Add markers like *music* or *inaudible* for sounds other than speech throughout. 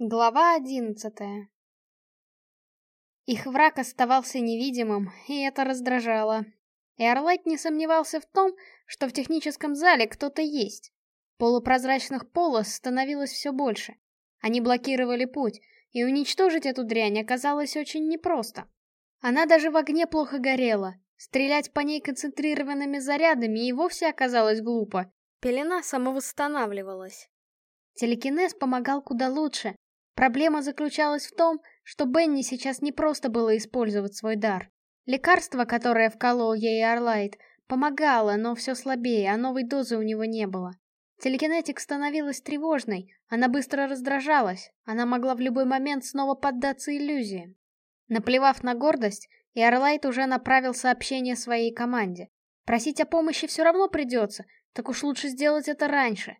Глава одиннадцатая Их враг оставался невидимым, и это раздражало. И Орлайт не сомневался в том, что в техническом зале кто-то есть. Полупрозрачных полос становилось все больше. Они блокировали путь, и уничтожить эту дрянь оказалось очень непросто. Она даже в огне плохо горела. Стрелять по ней концентрированными зарядами и вовсе оказалось глупо. Пелена самовосстанавливалась. Телекинез помогал куда лучше, Проблема заключалась в том, что Бенни сейчас не просто было использовать свой дар. Лекарство, которое вколол ей Орлайт, помогало, но все слабее, а новой дозы у него не было. Телекинетик становилась тревожной, она быстро раздражалась, она могла в любой момент снова поддаться иллюзиям. Наплевав на гордость, и Орлайт уже направил сообщение своей команде. Просить о помощи все равно придется, так уж лучше сделать это раньше.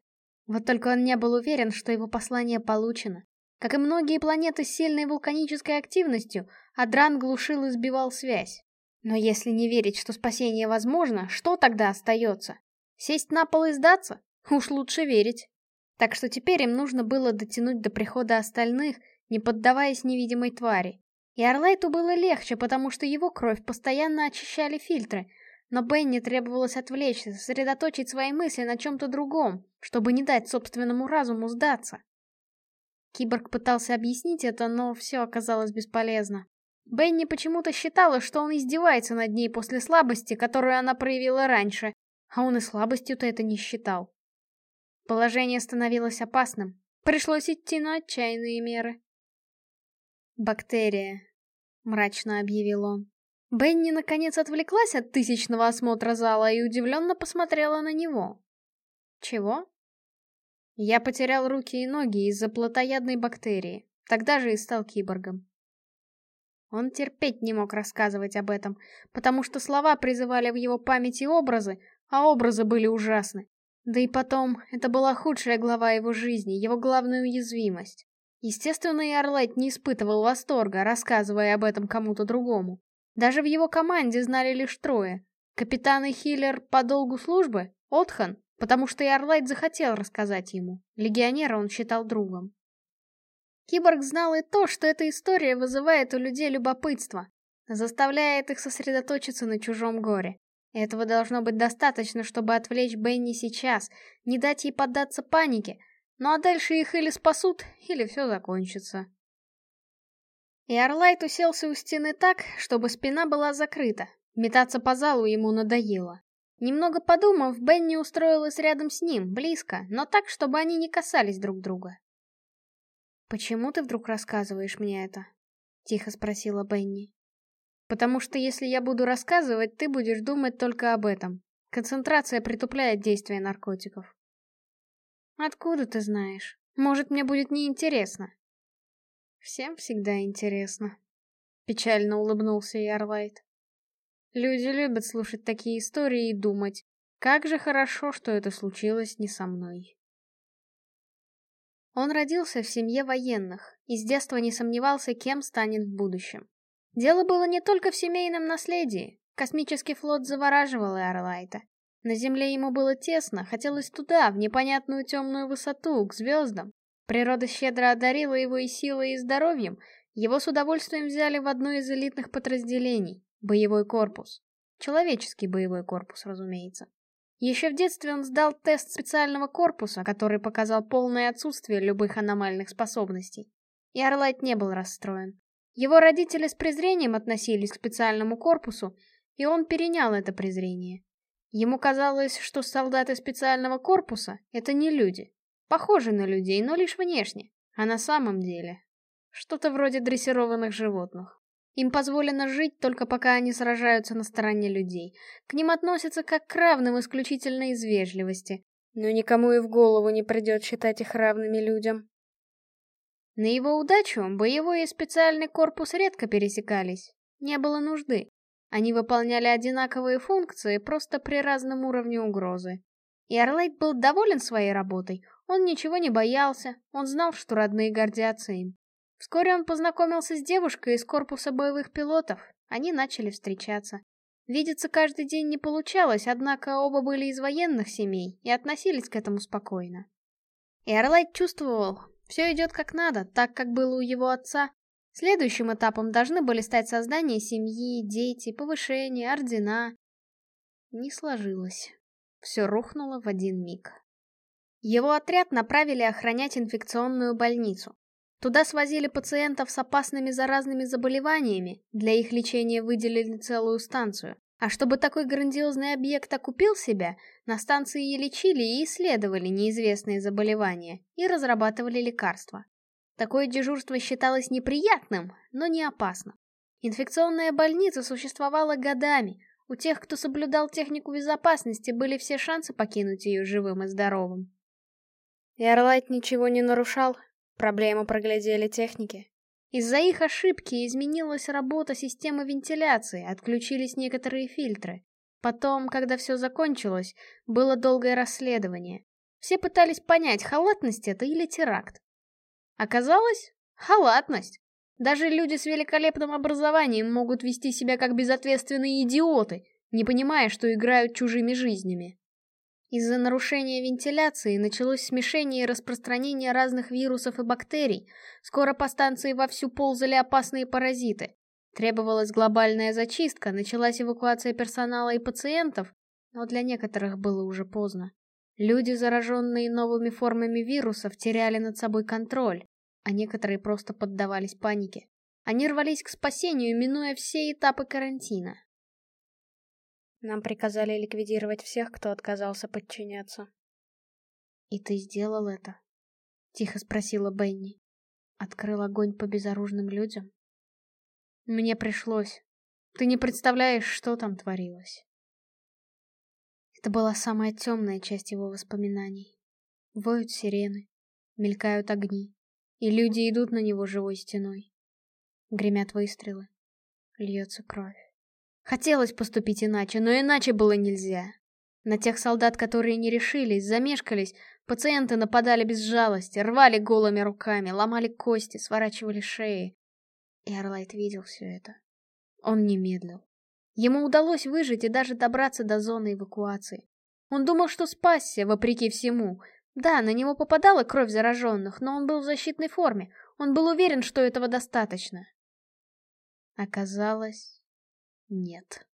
Вот только он не был уверен, что его послание получено. Как и многие планеты с сильной вулканической активностью, Адран глушил и сбивал связь. Но если не верить, что спасение возможно, что тогда остается? Сесть на пол и сдаться? Уж лучше верить. Так что теперь им нужно было дотянуть до прихода остальных, не поддаваясь невидимой твари. И Орлайту было легче, потому что его кровь постоянно очищали фильтры, но Бенни требовалось отвлечься, сосредоточить свои мысли на чем-то другом, чтобы не дать собственному разуму сдаться. Киборг пытался объяснить это, но все оказалось бесполезно. Бенни почему-то считала, что он издевается над ней после слабости, которую она проявила раньше, а он и слабостью-то это не считал. Положение становилось опасным. Пришлось идти на отчаянные меры. «Бактерия», — мрачно объявил он. Бенни наконец отвлеклась от тысячного осмотра зала и удивленно посмотрела на него. «Чего?» Я потерял руки и ноги из-за плотоядной бактерии. Тогда же и стал киборгом. Он терпеть не мог рассказывать об этом, потому что слова призывали в его памяти образы, а образы были ужасны. Да и потом, это была худшая глава его жизни, его главная уязвимость. Естественно, и Орлайт не испытывал восторга, рассказывая об этом кому-то другому. Даже в его команде знали лишь трое. Капитан и Хиллер по долгу службы, Отхан потому что и Орлайт захотел рассказать ему. Легионера он считал другом. Киборг знал и то, что эта история вызывает у людей любопытство, заставляет их сосредоточиться на чужом горе. Этого должно быть достаточно, чтобы отвлечь Бенни сейчас, не дать ей поддаться панике, ну а дальше их или спасут, или все закончится. И Орлайт уселся у стены так, чтобы спина была закрыта. Метаться по залу ему надоело. Немного подумав, Бенни устроилась рядом с ним, близко, но так, чтобы они не касались друг друга. «Почему ты вдруг рассказываешь мне это?» — тихо спросила Бенни. «Потому что если я буду рассказывать, ты будешь думать только об этом. Концентрация притупляет действие наркотиков». «Откуда ты знаешь? Может, мне будет неинтересно?» «Всем всегда интересно», — печально улыбнулся Ярлайт. Люди любят слушать такие истории и думать, как же хорошо, что это случилось не со мной. Он родился в семье военных и с детства не сомневался, кем станет в будущем. Дело было не только в семейном наследии. Космический флот завораживал Эрлайта. На Земле ему было тесно, хотелось туда, в непонятную темную высоту, к звездам. Природа щедро одарила его и силой, и здоровьем. Его с удовольствием взяли в одно из элитных подразделений. Боевой корпус. Человеческий боевой корпус, разумеется. Еще в детстве он сдал тест специального корпуса, который показал полное отсутствие любых аномальных способностей. И Орлайт не был расстроен. Его родители с презрением относились к специальному корпусу, и он перенял это презрение. Ему казалось, что солдаты специального корпуса — это не люди. Похожи на людей, но лишь внешне, а на самом деле что-то вроде дрессированных животных. Им позволено жить только пока они сражаются на стороне людей. К ним относятся как к равным исключительно из вежливости. Но никому и в голову не придет считать их равными людям. На его удачу боевой и специальный корпус редко пересекались. Не было нужды. Они выполняли одинаковые функции, просто при разном уровне угрозы. И Орлайт был доволен своей работой. Он ничего не боялся, он знал, что родные гордятся им. Вскоре он познакомился с девушкой из корпуса боевых пилотов. Они начали встречаться. Видеться каждый день не получалось, однако оба были из военных семей и относились к этому спокойно. И чувствовал, Все идет как надо, так как было у его отца. Следующим этапом должны были стать создание семьи, дети, повышение, ордена. Не сложилось. Все рухнуло в один миг. Его отряд направили охранять инфекционную больницу. Туда свозили пациентов с опасными заразными заболеваниями, для их лечения выделили целую станцию. А чтобы такой грандиозный объект окупил себя, на станции и лечили и исследовали неизвестные заболевания и разрабатывали лекарства. Такое дежурство считалось неприятным, но не опасным. Инфекционная больница существовала годами. У тех, кто соблюдал технику безопасности, были все шансы покинуть ее живым и здоровым. Ярлайт ничего не нарушал, Проблему проглядели техники. Из-за их ошибки изменилась работа системы вентиляции, отключились некоторые фильтры. Потом, когда все закончилось, было долгое расследование. Все пытались понять, халатность это или теракт. Оказалось, халатность. Даже люди с великолепным образованием могут вести себя как безответственные идиоты, не понимая, что играют чужими жизнями. Из-за нарушения вентиляции началось смешение и распространение разных вирусов и бактерий. Скоро по станции вовсю ползали опасные паразиты. Требовалась глобальная зачистка, началась эвакуация персонала и пациентов, но для некоторых было уже поздно. Люди, зараженные новыми формами вирусов, теряли над собой контроль, а некоторые просто поддавались панике. Они рвались к спасению, минуя все этапы карантина. Нам приказали ликвидировать всех, кто отказался подчиняться. «И ты сделал это?» — тихо спросила Бенни. «Открыл огонь по безоружным людям?» «Мне пришлось. Ты не представляешь, что там творилось». Это была самая темная часть его воспоминаний. Воют сирены, мелькают огни, и люди идут на него живой стеной. Гремят выстрелы, льется кровь. Хотелось поступить иначе, но иначе было нельзя. На тех солдат, которые не решились, замешкались, пациенты нападали без жалости, рвали голыми руками, ломали кости, сворачивали шеи. И Арлайт видел все это. Он не медлил. Ему удалось выжить и даже добраться до зоны эвакуации. Он думал, что спасся, вопреки всему. Да, на него попадала кровь зараженных, но он был в защитной форме. Он был уверен, что этого достаточно. Оказалось, нет.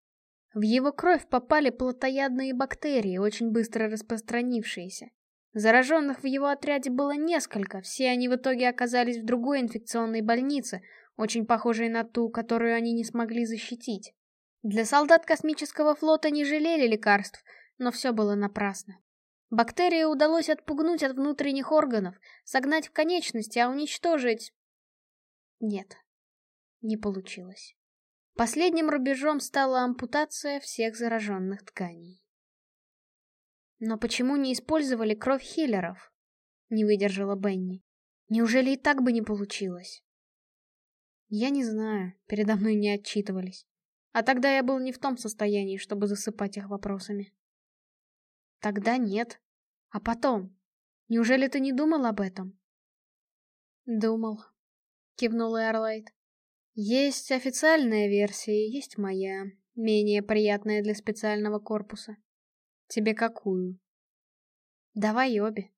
В его кровь попали плотоядные бактерии, очень быстро распространившиеся. Зараженных в его отряде было несколько, все они в итоге оказались в другой инфекционной больнице, очень похожей на ту, которую они не смогли защитить. Для солдат космического флота не жалели лекарств, но все было напрасно. Бактерии удалось отпугнуть от внутренних органов, согнать в конечности, а уничтожить... Нет, не получилось. Последним рубежом стала ампутация всех зараженных тканей. Но почему не использовали кровь хиллеров? Не выдержала Бенни. Неужели и так бы не получилось? Я не знаю, передо мной не отчитывались. А тогда я был не в том состоянии, чтобы засыпать их вопросами. Тогда нет. А потом? Неужели ты не думал об этом? Думал, кивнул Эрлайт. Есть официальная версия, есть моя, менее приятная для специального корпуса. Тебе какую? Давай обе.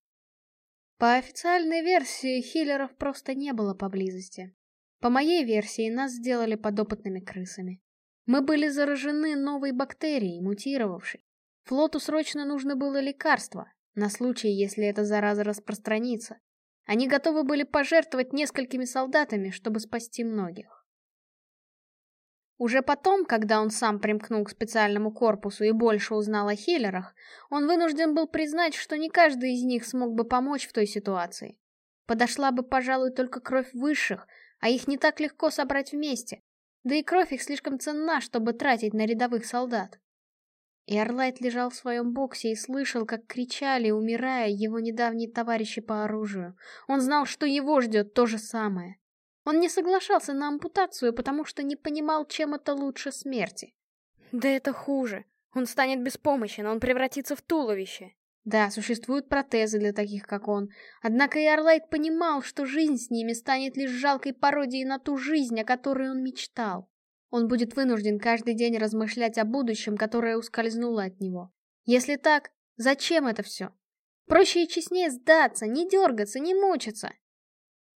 По официальной версии хиллеров просто не было поблизости. По моей версии нас сделали подопытными крысами. Мы были заражены новой бактерией, мутировавшей. Флоту срочно нужно было лекарство, на случай, если эта зараза распространится. Они готовы были пожертвовать несколькими солдатами, чтобы спасти многих. Уже потом, когда он сам примкнул к специальному корпусу и больше узнал о хиллерах, он вынужден был признать, что не каждый из них смог бы помочь в той ситуации. Подошла бы, пожалуй, только кровь высших, а их не так легко собрать вместе. Да и кровь их слишком ценна, чтобы тратить на рядовых солдат. Эрлайт лежал в своем боксе и слышал, как кричали, умирая, его недавние товарищи по оружию. Он знал, что его ждет то же самое. Он не соглашался на ампутацию, потому что не понимал, чем это лучше смерти. Да это хуже. Он станет беспомощен, он превратится в туловище. Да, существуют протезы для таких, как он. Однако и Орлайт понимал, что жизнь с ними станет лишь жалкой пародией на ту жизнь, о которой он мечтал. Он будет вынужден каждый день размышлять о будущем, которое ускользнуло от него. Если так, зачем это все? Проще и честнее сдаться, не дергаться, не мучиться.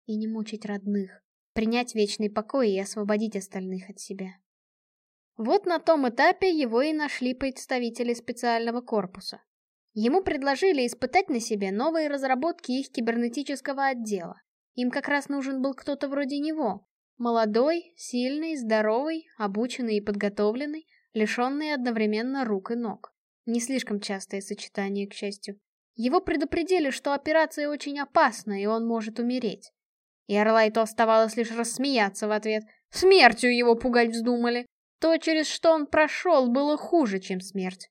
и не мучить родных, принять вечный покой и освободить остальных от себя. Вот на том этапе его и нашли представители специального корпуса. Ему предложили испытать на себе новые разработки их кибернетического отдела. Им как раз нужен был кто-то вроде него. Молодой, сильный, здоровый, обученный и подготовленный, лишенный одновременно рук и ног. Не слишком частое сочетание, к счастью. Его предупредили, что операция очень опасна, и он может умереть. И Орлайту оставалось лишь рассмеяться в ответ. Смертью его пугать вздумали. То, через что он прошел, было хуже, чем смерть.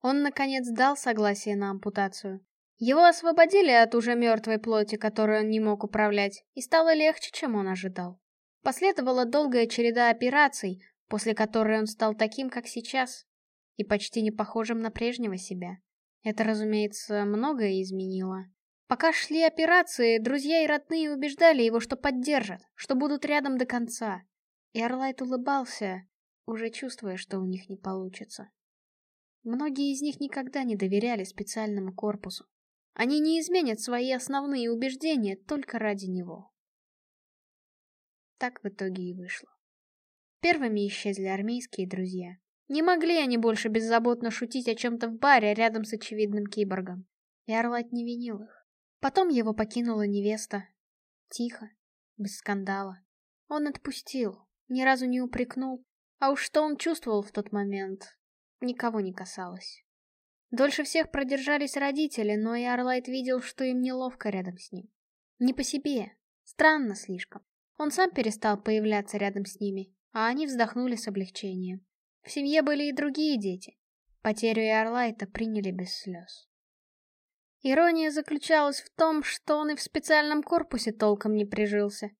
Он, наконец, дал согласие на ампутацию. Его освободили от уже мертвой плоти, которой он не мог управлять, и стало легче, чем он ожидал. Последовала долгая череда операций, после которой он стал таким, как сейчас, и почти не похожим на прежнего себя. Это, разумеется, многое изменило. Пока шли операции, друзья и родные убеждали его, что поддержат, что будут рядом до конца. И Орлайт улыбался, уже чувствуя, что у них не получится. Многие из них никогда не доверяли специальному корпусу. Они не изменят свои основные убеждения только ради него. Так в итоге и вышло. Первыми исчезли армейские друзья. Не могли они больше беззаботно шутить о чем-то в баре рядом с очевидным киборгом. И Орлайт не винил их. Потом его покинула невеста. Тихо, без скандала. Он отпустил, ни разу не упрекнул. А уж что он чувствовал в тот момент, никого не касалось. Дольше всех продержались родители, но и Арлайт видел, что им неловко рядом с ним. Не по себе. Странно слишком. Он сам перестал появляться рядом с ними, а они вздохнули с облегчением. В семье были и другие дети. Потерю Арлайта приняли без слез. Ирония заключалась в том, что он и в специальном корпусе толком не прижился.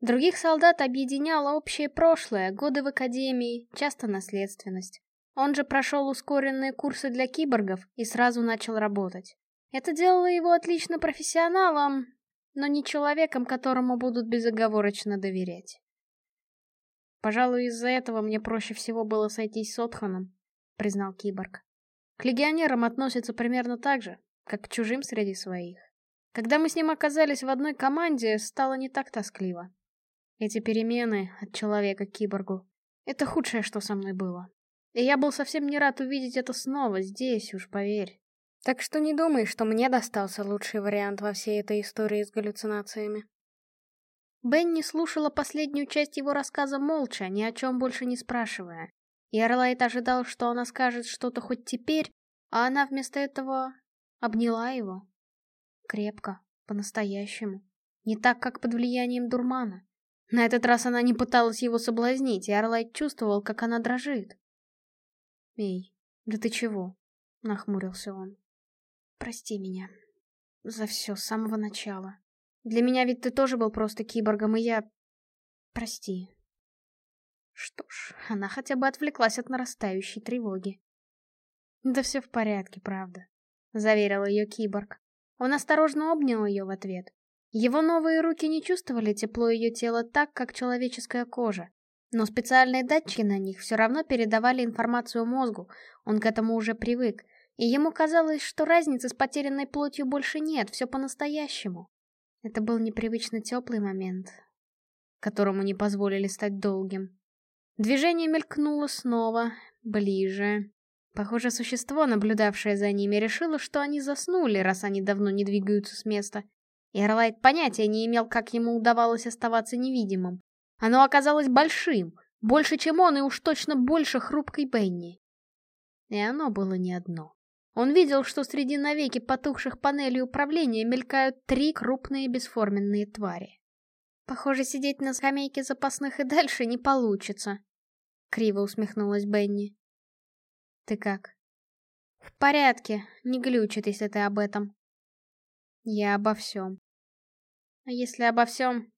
Других солдат объединяло общее прошлое, годы в академии, часто наследственность. Он же прошел ускоренные курсы для киборгов и сразу начал работать. Это делало его отлично профессионалом, но не человеком, которому будут безоговорочно доверять. «Пожалуй, из-за этого мне проще всего было сойтись с Отханом», — признал киборг. «К легионерам относятся примерно так же, как к чужим среди своих. Когда мы с ним оказались в одной команде, стало не так тоскливо. Эти перемены от человека к киборгу — это худшее, что со мной было. И я был совсем не рад увидеть это снова, здесь уж, поверь. Так что не думай, что мне достался лучший вариант во всей этой истории с галлюцинациями. Бенни слушала последнюю часть его рассказа молча, ни о чем больше не спрашивая. И Орлайт ожидал, что она скажет что-то хоть теперь, а она вместо этого обняла его. Крепко, по-настоящему. Не так, как под влиянием дурмана. На этот раз она не пыталась его соблазнить, и Орлайт чувствовал, как она дрожит. «Эй, да ты чего?» — нахмурился он. «Прости меня. За все, с самого начала. Для меня ведь ты тоже был просто киборгом, и я... Прости». Что ж, она хотя бы отвлеклась от нарастающей тревоги. «Да все в порядке, правда», — заверил ее киборг. Он осторожно обнял ее в ответ. Его новые руки не чувствовали тепло ее тела так, как человеческая кожа. Но специальные датчики на них все равно передавали информацию мозгу, он к этому уже привык, и ему казалось, что разницы с потерянной плотью больше нет, все по-настоящему. Это был непривычно теплый момент, которому не позволили стать долгим. Движение мелькнуло снова, ближе. Похоже, существо, наблюдавшее за ними, решило, что они заснули, раз они давно не двигаются с места. И Эрлайт понятия не имел, как ему удавалось оставаться невидимым. Оно оказалось большим, больше, чем он, и уж точно больше хрупкой Бенни. И оно было не одно. Он видел, что среди навеки потухших панелей управления мелькают три крупные бесформенные твари. Похоже, сидеть на скамейке запасных и дальше не получится. Криво усмехнулась Бенни. Ты как? В порядке, не глючит, если ты об этом. Я обо всем. А если обо всем?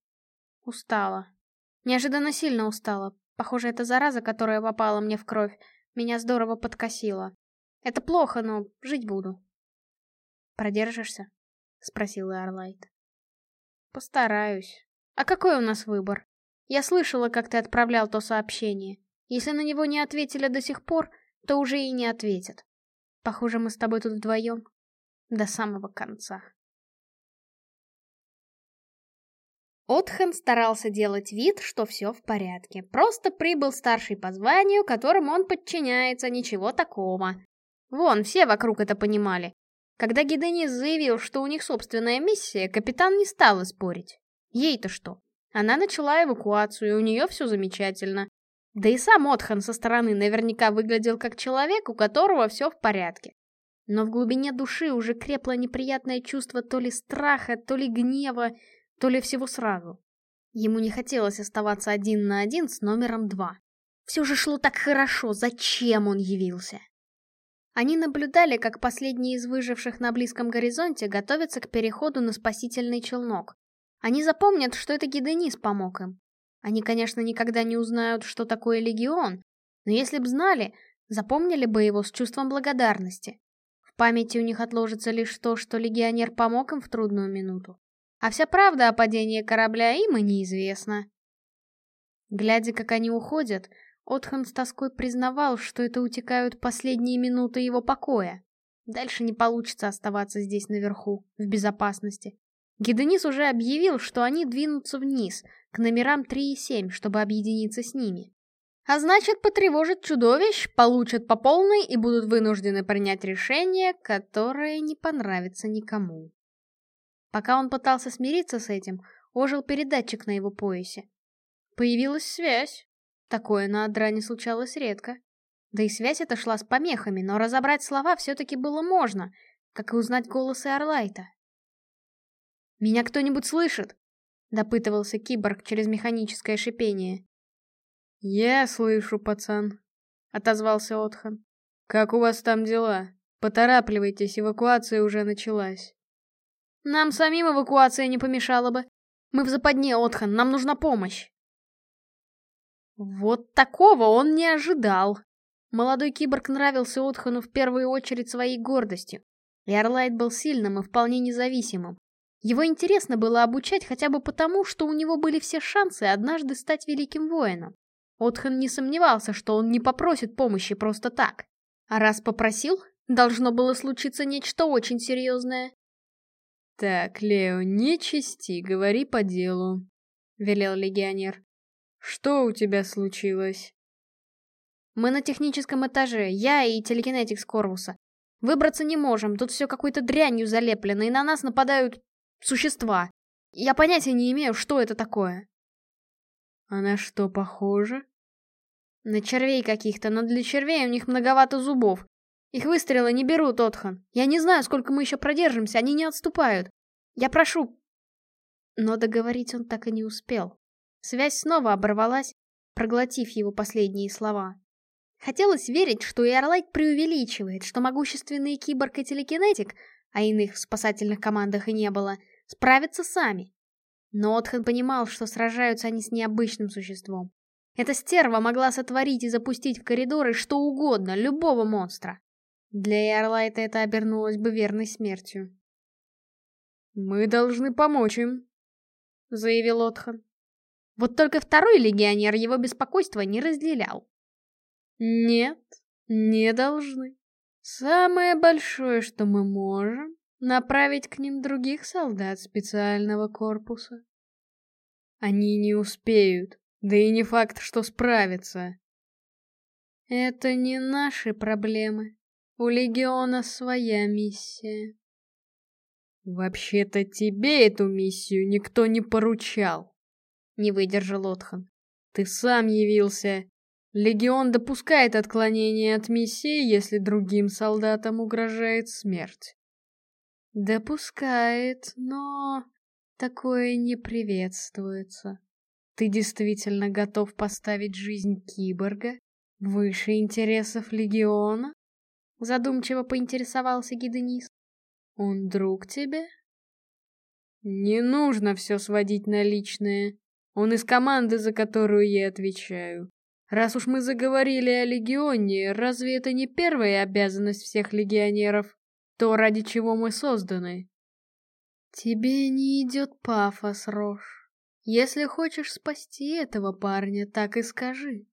Устала. Неожиданно сильно устала. Похоже, это зараза, которая попала мне в кровь, меня здорово подкосила. Это плохо, но жить буду. Продержишься? Спросила Арлайт. Постараюсь. А какой у нас выбор? Я слышала, как ты отправлял то сообщение. Если на него не ответили до сих пор, то уже и не ответят. Похоже, мы с тобой тут вдвоем. До самого конца. Отхан старался делать вид, что все в порядке. Просто прибыл старший по званию, которому он подчиняется, ничего такого. Вон, все вокруг это понимали. Когда Гиденис заявил, что у них собственная миссия, капитан не стал спорить. Ей-то что? Она начала эвакуацию, у нее все замечательно. Да и сам Отхан со стороны наверняка выглядел как человек, у которого все в порядке. Но в глубине души уже крепло неприятное чувство то ли страха, то ли гнева, то ли всего сразу. Ему не хотелось оставаться один на один с номером два. Все же шло так хорошо, зачем он явился? Они наблюдали, как последние из выживших на близком горизонте готовятся к переходу на спасительный челнок. Они запомнят, что это Гиденис помог им. Они, конечно, никогда не узнают, что такое легион, но если б знали, запомнили бы его с чувством благодарности. В памяти у них отложится лишь то, что легионер помог им в трудную минуту. А вся правда о падении корабля им и неизвестна. Глядя, как они уходят, Отхан с тоской признавал, что это утекают последние минуты его покоя. Дальше не получится оставаться здесь наверху, в безопасности. Геденис уже объявил, что они двинутся вниз, к номерам 3 и 7, чтобы объединиться с ними. А значит, потревожат чудовищ, получат по полной и будут вынуждены принять решение, которое не понравится никому. Пока он пытался смириться с этим, ожил передатчик на его поясе. Появилась связь. Такое на Адране случалось редко. Да и связь эта шла с помехами, но разобрать слова все-таки было можно, как и узнать голосы Орлайта. «Меня кто-нибудь слышит?» — допытывался киборг через механическое шипение. «Я слышу, пацан», — отозвался Отхан. «Как у вас там дела? Поторапливайтесь, эвакуация уже началась». «Нам самим эвакуация не помешала бы. Мы в западне, Отхан, нам нужна помощь». Вот такого он не ожидал. Молодой киборг нравился Отхану в первую очередь своей гордостью. И Орлайт был сильным и вполне независимым. Его интересно было обучать хотя бы потому, что у него были все шансы однажды стать великим воином. Отхан не сомневался, что он не попросит помощи просто так. А раз попросил, должно было случиться нечто очень серьезное. «Так, Лео, не чисти, говори по делу», — велел легионер. «Что у тебя случилось?» «Мы на техническом этаже, я и телекинетик с Корвуса. Выбраться не можем, тут все какой-то дрянью залеплено, и на нас нападают существа. Я понятия не имею, что это такое. А на что похоже? На червей каких-то, но для червей у них многовато зубов. Их выстрелы не берут, Отхан. Я не знаю, сколько мы еще продержимся, они не отступают. Я прошу... Но договорить он так и не успел. Связь снова оборвалась, проглотив его последние слова. Хотелось верить, что и Орлайт преувеличивает, что могущественный киборг и телекинетик, а иных в спасательных командах и не было, справятся сами. Но Отхан понимал, что сражаются они с необычным существом. Эта стерва могла сотворить и запустить в коридоры что угодно, любого монстра. Для Эрлайта это обернулось бы верной смертью. «Мы должны помочь им», — заявил Отхан. Вот только второй легионер его беспокойство не разделял. «Нет, не должны. Самое большое, что мы можем, направить к ним других солдат специального корпуса. Они не успеют, да и не факт, что справятся. Это не наши проблемы. У Легиона своя миссия. Вообще-то тебе эту миссию никто не поручал, не выдержал Отхан. Ты сам явился. Легион допускает отклонение от миссии, если другим солдатам угрожает смерть. Допускает, но такое не приветствуется. Ты действительно готов поставить жизнь киборга выше интересов Легиона? Задумчиво поинтересовался Гиденис. Он друг тебе? Не нужно все сводить на личное. Он из команды, за которую я отвечаю. Раз уж мы заговорили о Легионе, разве это не первая обязанность всех легионеров? То, ради чего мы созданы. Тебе не идет пафос, Рош. Если хочешь спасти этого парня, так и скажи.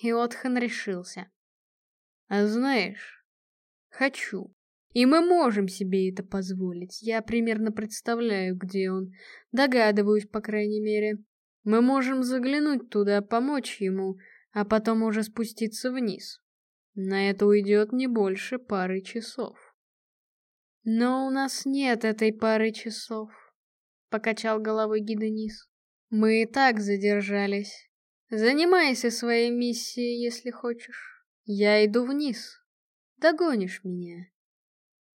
И Отхан решился. А знаешь, хочу. И мы можем себе это позволить. Я примерно представляю, где он. Догадываюсь, по крайней мере. Мы можем заглянуть туда, помочь ему, а потом уже спуститься вниз. На это уйдет не больше пары часов. Но у нас нет этой пары часов, покачал головой Гиденис. Мы и так задержались. Занимайся своей миссией, если хочешь. Я иду вниз. Догонишь меня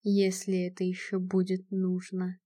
если это еще будет нужно.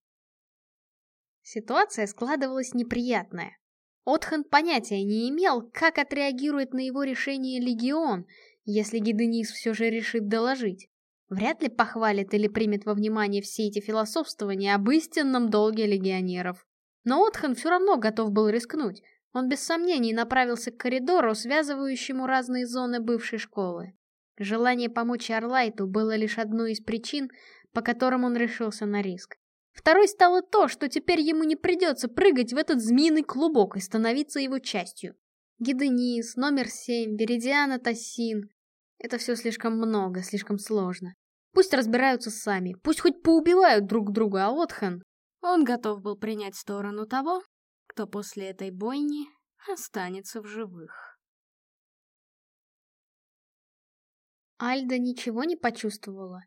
Ситуация складывалась неприятная. Отхан понятия не имел, как отреагирует на его решение Легион, если Гиденис все же решит доложить. Вряд ли похвалит или примет во внимание все эти философствования об истинном долге легионеров. Но Отхан все равно готов был рискнуть. Он без сомнений направился к коридору, связывающему разные зоны бывшей школы. Желание помочь Арлайту было лишь одной из причин, по которым он решился на риск. Второй стало то, что теперь ему не придется прыгать в этот змеиный клубок и становиться его частью. Гиденис, номер семь, Веридиана Тассин. Это все слишком много, слишком сложно. Пусть разбираются сами, пусть хоть поубивают друг друга, а Отхан... Он готов был принять сторону того, кто после этой бойни останется в живых. Альда ничего не почувствовала.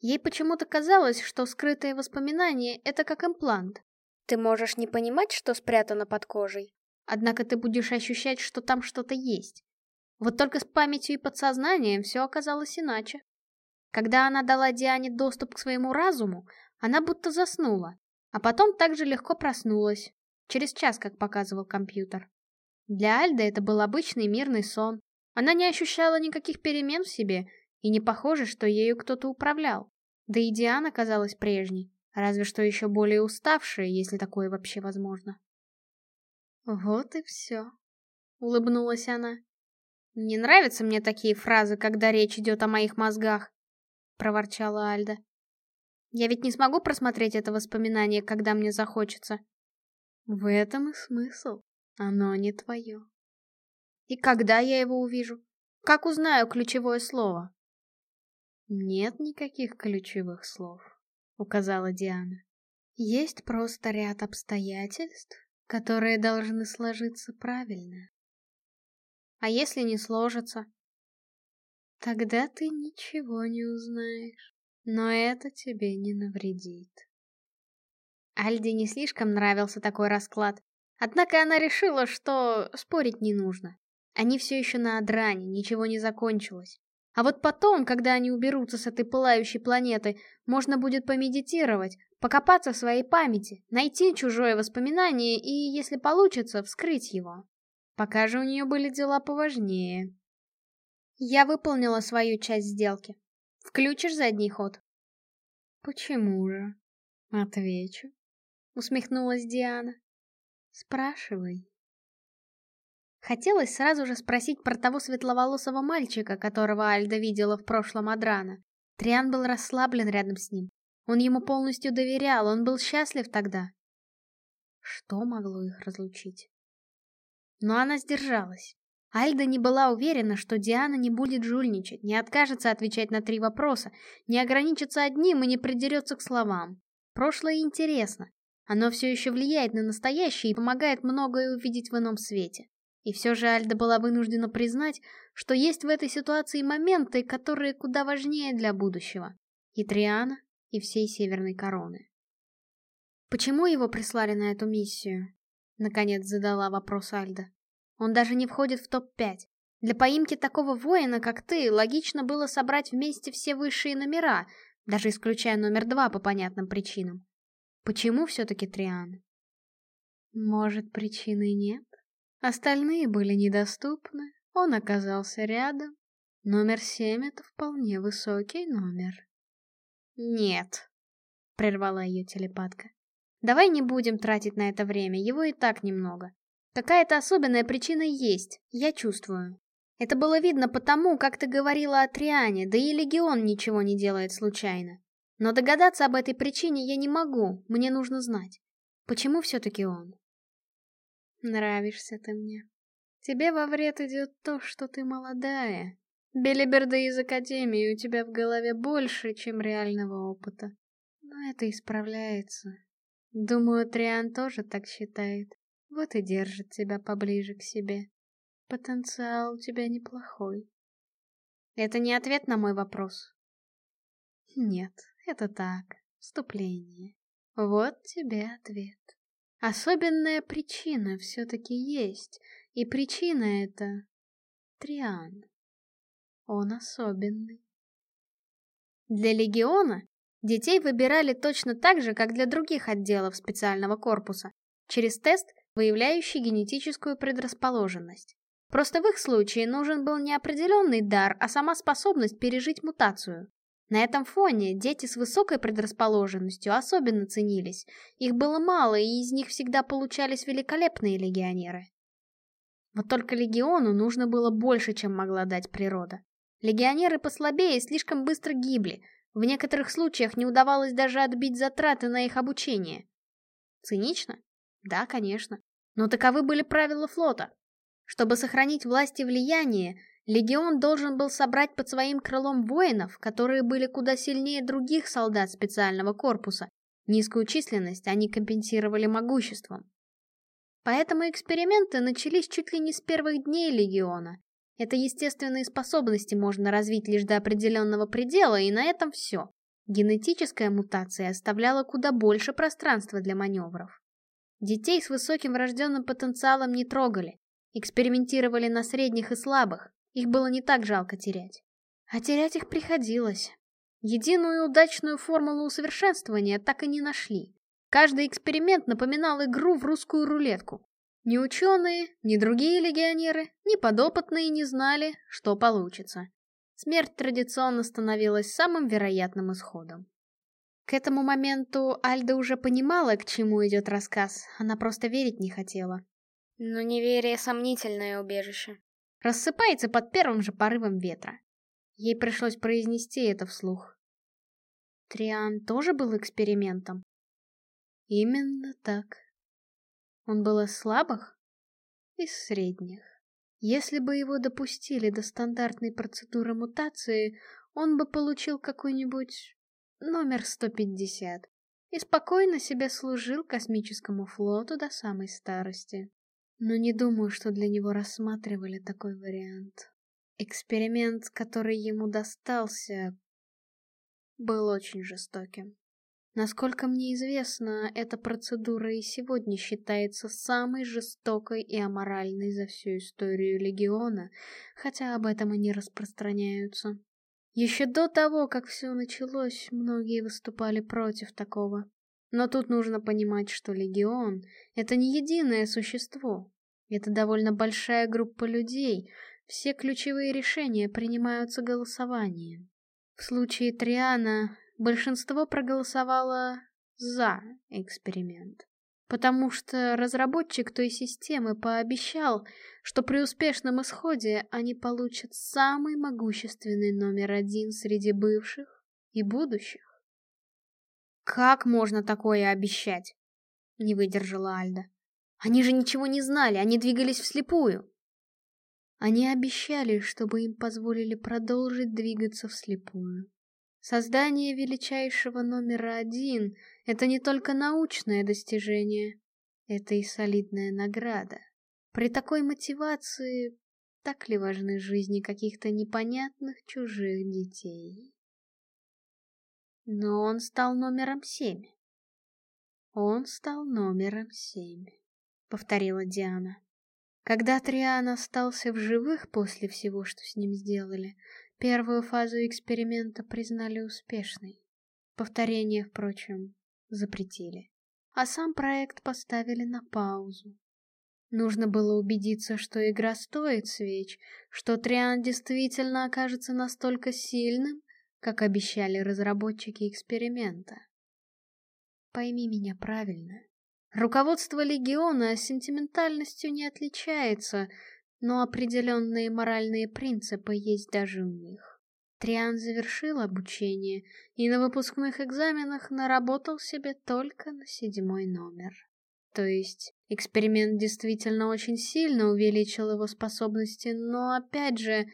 Ей почему-то казалось, что скрытые воспоминания — это как имплант. Ты можешь не понимать, что спрятано под кожей, однако ты будешь ощущать, что там что-то есть. Вот только с памятью и подсознанием все оказалось иначе. Когда она дала Диане доступ к своему разуму, она будто заснула, а потом также легко проснулась, через час, как показывал компьютер. Для Альды это был обычный мирный сон, она не ощущала никаких перемен в себе, и не похоже, что ею кто-то управлял. Да и Диана казалась прежней, разве что еще более уставшая, если такое вообще возможно. «Вот и все», — улыбнулась она. «Не нравятся мне такие фразы, когда речь идет о моих мозгах», — проворчала Альда. «Я ведь не смогу просмотреть это воспоминание, когда мне захочется». «В этом и смысл. Оно не твое». И когда я его увижу? Как узнаю ключевое слово? Нет никаких ключевых слов, указала Диана. Есть просто ряд обстоятельств, которые должны сложиться правильно. А если не сложится? Тогда ты ничего не узнаешь, но это тебе не навредит. Альде не слишком нравился такой расклад, однако она решила, что спорить не нужно. Они все еще на Адране, ничего не закончилось. А вот потом, когда они уберутся с этой пылающей планеты, можно будет помедитировать, покопаться в своей памяти, найти чужое воспоминание и, если получится, вскрыть его. Пока же у нее были дела поважнее. Я выполнила свою часть сделки. Включишь задний ход? Почему же? Отвечу. Усмехнулась Диана. Спрашивай. Хотелось сразу же спросить про того светловолосого мальчика, которого Альда видела в прошлом Адрана. Триан был расслаблен рядом с ним. Он ему полностью доверял, он был счастлив тогда. Что могло их разлучить? Но она сдержалась. Альда не была уверена, что Диана не будет жульничать, не откажется отвечать на три вопроса, не ограничится одним и не придерется к словам. Прошлое интересно. Оно все еще влияет на настоящее и помогает многое увидеть в ином свете. И все же Альда была вынуждена признать, что есть в этой ситуации моменты, которые куда важнее для будущего. И Триана, и всей Северной Короны. «Почему его прислали на эту миссию?» Наконец задала вопрос Альда. «Он даже не входит в топ-5. Для поимки такого воина, как ты, логично было собрать вместе все высшие номера, даже исключая номер два по понятным причинам. Почему все-таки Триан?» «Может, причины нет?» Остальные были недоступны, он оказался рядом. Номер семь — это вполне высокий номер. «Нет», — прервала ее телепатка. «Давай не будем тратить на это время, его и так немного. Какая-то особенная причина есть, я чувствую. Это было видно потому, как ты говорила о Триане, да и Легион ничего не делает случайно. Но догадаться об этой причине я не могу, мне нужно знать. Почему все-таки он?» Нравишься ты мне. Тебе во вред идет то, что ты молодая, Белиберда из Академии у тебя в голове больше, чем реального опыта. Но это исправляется. Думаю, Триан тоже так считает. Вот и держит тебя поближе к себе. Потенциал у тебя неплохой. Это не ответ на мой вопрос. Нет, это так, вступление. Вот тебе ответ. Особенная причина все-таки есть, и причина эта — Триан. Он особенный. Для Легиона детей выбирали точно так же, как для других отделов специального корпуса, через тест, выявляющий генетическую предрасположенность. Просто в их случае нужен был не определенный дар, а сама способность пережить мутацию. На этом фоне дети с высокой предрасположенностью особенно ценились. Их было мало, и из них всегда получались великолепные легионеры. Вот только легиону нужно было больше, чем могла дать природа. Легионеры послабее слишком быстро гибли, в некоторых случаях не удавалось даже отбить затраты на их обучение. Цинично? Да, конечно. Но таковы были правила флота. Чтобы сохранить власть и влияние, легион должен был собрать под своим крылом воинов, которые были куда сильнее других солдат специального корпуса. Низкую численность они компенсировали могуществом. Поэтому эксперименты начались чуть ли не с первых дней легиона, это естественные способности можно развить лишь до определенного предела, и на этом все. Генетическая мутация оставляла куда больше пространства для маневров. Детей с высоким врожденным потенциалом не трогали. Экспериментировали на средних и слабых, их было не так жалко терять. А терять их приходилось. Единую удачную формулу усовершенствования так и не нашли. Каждый эксперимент напоминал игру в русскую рулетку. Ни ученые, ни другие легионеры, ни подопытные не знали, что получится. Смерть традиционно становилась самым вероятным исходом. К этому моменту Альда уже понимала, к чему идет рассказ, она просто верить не хотела. Но неверие — сомнительное убежище. Рассыпается под первым же порывом ветра. Ей пришлось произнести это вслух. Триан тоже был экспериментом? Именно так. Он был из слабых? Из средних. Если бы его допустили до стандартной процедуры мутации, он бы получил какой-нибудь номер 150 и спокойно себе служил космическому флоту до самой старости. Но не думаю, что для него рассматривали такой вариант. Эксперимент, который ему достался, был очень жестоким. Насколько мне известно, эта процедура и сегодня считается самой жестокой и аморальной за всю историю Легиона, хотя об этом и не распространяются. Еще до того, как все началось, многие выступали против такого. Но тут нужно понимать, что Легион — это не единое существо. Это довольно большая группа людей, все ключевые решения принимаются голосованием. В случае Триана большинство проголосовало за эксперимент. Потому что разработчик той системы пообещал, что при успешном исходе они получат самый могущественный номер один среди бывших и будущих. «Как можно такое обещать?» — не выдержала Альда. «Они же ничего не знали, они двигались вслепую». Они обещали, чтобы им позволили продолжить двигаться вслепую. Создание величайшего номера один — это не только научное достижение, это и солидная награда. При такой мотивации так ли важны жизни каких-то непонятных чужих детей? Но он стал номером семь. Он стал номером семь, повторила Диана. Когда Триан остался в живых после всего, что с ним сделали, Первую фазу эксперимента признали успешной. Повторение, впрочем, запретили. А сам проект поставили на паузу. Нужно было убедиться, что игра стоит свеч, что Триан действительно окажется настолько сильным, как обещали разработчики эксперимента. Пойми меня правильно. Руководство Легиона сентиментальностью не отличается, но определенные моральные принципы есть даже у них. Триан завершил обучение и на выпускных экзаменах наработал себе только на седьмой номер. То есть эксперимент действительно очень сильно увеличил его способности, но опять же,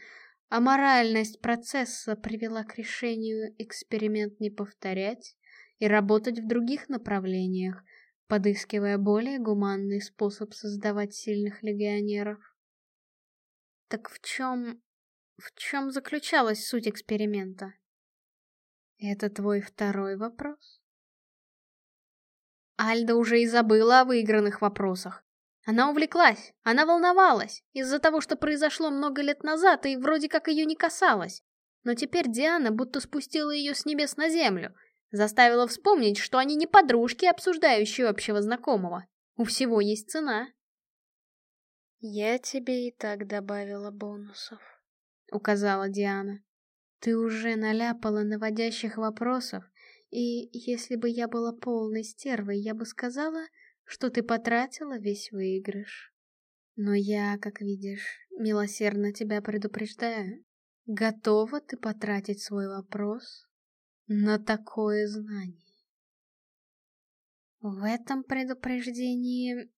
А моральность процесса привела к решению эксперимент не повторять и работать в других направлениях, подыскивая более гуманный способ создавать сильных легионеров. Так в чем... в чем заключалась суть эксперимента? Это твой второй вопрос? Альда уже и забыла о выигранных вопросах. Она увлеклась, она волновалась из-за того, что произошло много лет назад и вроде как ее не касалось. Но теперь Диана будто спустила ее с небес на землю, заставила вспомнить, что они не подружки, обсуждающие общего знакомого. У всего есть цена. «Я тебе и так добавила бонусов», — указала Диана. «Ты уже наляпала наводящих вопросов, и если бы я была полной стервой, я бы сказала, что ты потратила весь выигрыш. Но я, как видишь, милосердно тебя предупреждаю. Готова ты потратить свой вопрос на такое знание? В этом предупреждении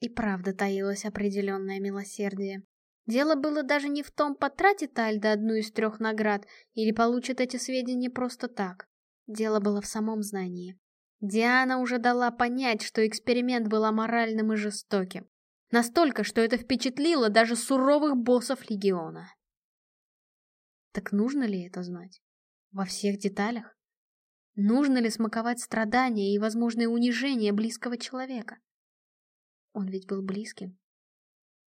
и правда таилось определенное милосердие. Дело было даже не в том, потратит Альда одну из трех наград или получит эти сведения просто так. Дело было в самом знании. Диана уже дала понять, что эксперимент был аморальным и жестоким. Настолько, что это впечатлило даже суровых боссов Легиона. Так нужно ли это знать? Во всех деталях? Нужно ли смаковать страдания и возможное унижение близкого человека? Он ведь был близким.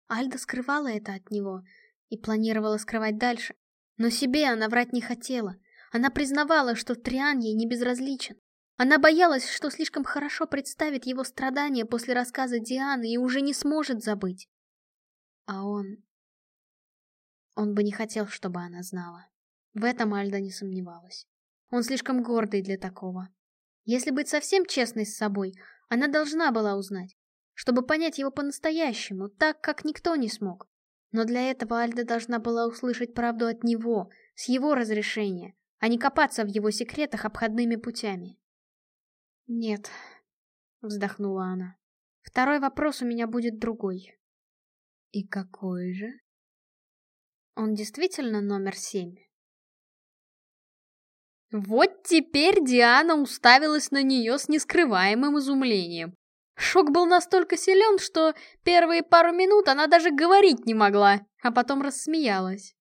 Альда скрывала это от него и планировала скрывать дальше. Но себе она врать не хотела. Она признавала, что Триан ей не безразличен. Она боялась, что слишком хорошо представит его страдания после рассказа Дианы и уже не сможет забыть. А он... Он бы не хотел, чтобы она знала. В этом Альда не сомневалась. Он слишком гордый для такого. Если быть совсем честной с собой, она должна была узнать, чтобы понять его по-настоящему, так, как никто не смог. Но для этого Альда должна была услышать правду от него, с его разрешения, а не копаться в его секретах обходными путями. «Нет», — вздохнула она. «Второй вопрос у меня будет другой». «И какой же?» «Он действительно номер семь?» Вот теперь Диана уставилась на нее с нескрываемым изумлением. Шок был настолько силен, что первые пару минут она даже говорить не могла, а потом рассмеялась.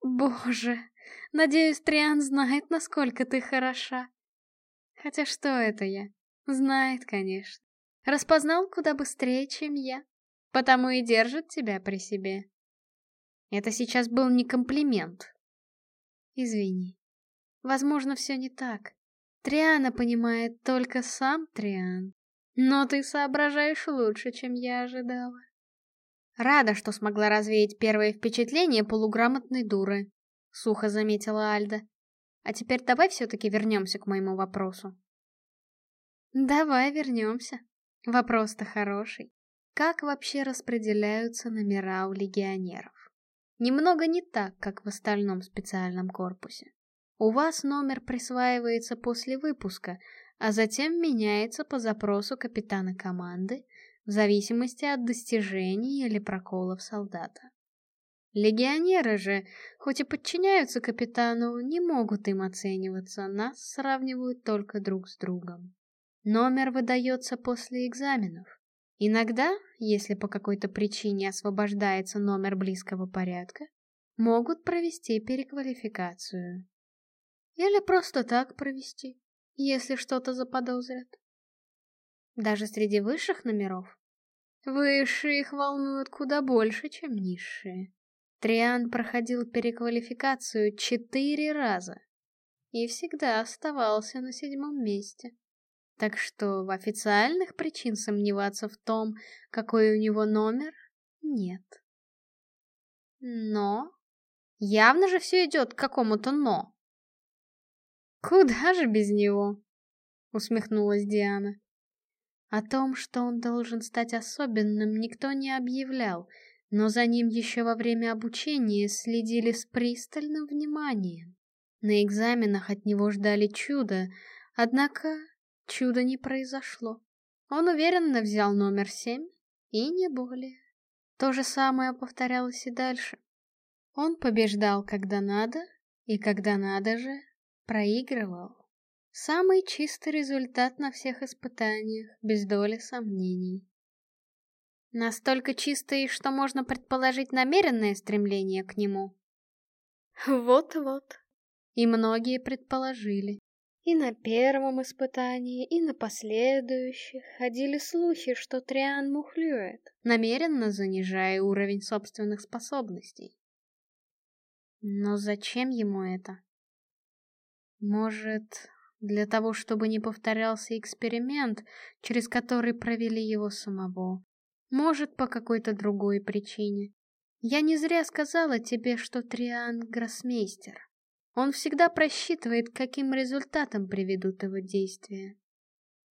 «Боже, надеюсь, Триан знает, насколько ты хороша», Хотя что это я? Знает, конечно. Распознал куда быстрее, чем я. Потому и держит тебя при себе. Это сейчас был не комплимент. Извини. Возможно, все не так. Триана понимает только сам Триан. Но ты соображаешь лучше, чем я ожидала. Рада, что смогла развеять первое впечатление полуграмотной дуры, сухо заметила Альда. А теперь давай все-таки вернемся к моему вопросу. Давай вернемся. Вопрос-то хороший. Как вообще распределяются номера у легионеров? Немного не так, как в остальном специальном корпусе. У вас номер присваивается после выпуска, а затем меняется по запросу капитана команды в зависимости от достижений или проколов солдата. Легионеры же, хоть и подчиняются капитану, не могут им оцениваться, нас сравнивают только друг с другом. Номер выдается после экзаменов. Иногда, если по какой-то причине освобождается номер близкого порядка, могут провести переквалификацию. Или просто так провести, если что-то заподозрят. Даже среди высших номеров. Высшие их волнуют куда больше, чем низшие. Триан проходил переквалификацию четыре раза и всегда оставался на седьмом месте. Так что в официальных причин сомневаться в том, какой у него номер, нет. Но... Явно же все идет к какому-то «но». «Куда же без него?» — усмехнулась Диана. О том, что он должен стать особенным, никто не объявлял, но за ним еще во время обучения следили с пристальным вниманием. На экзаменах от него ждали чуда, однако чуда не произошло. Он уверенно взял номер семь, и не более. То же самое повторялось и дальше. Он побеждал, когда надо, и когда надо же, проигрывал. Самый чистый результат на всех испытаниях, без доли сомнений. Настолько чистый, что можно предположить намеренное стремление к нему. Вот-вот. И многие предположили. И на первом испытании, и на последующих ходили слухи, что Триан мухлюет, намеренно занижая уровень собственных способностей. Но зачем ему это? Может, для того, чтобы не повторялся эксперимент, через который провели его самого. Может, по какой-то другой причине. Я не зря сказала тебе, что Триан — гроссмейстер. Он всегда просчитывает, каким результатом приведут его действия.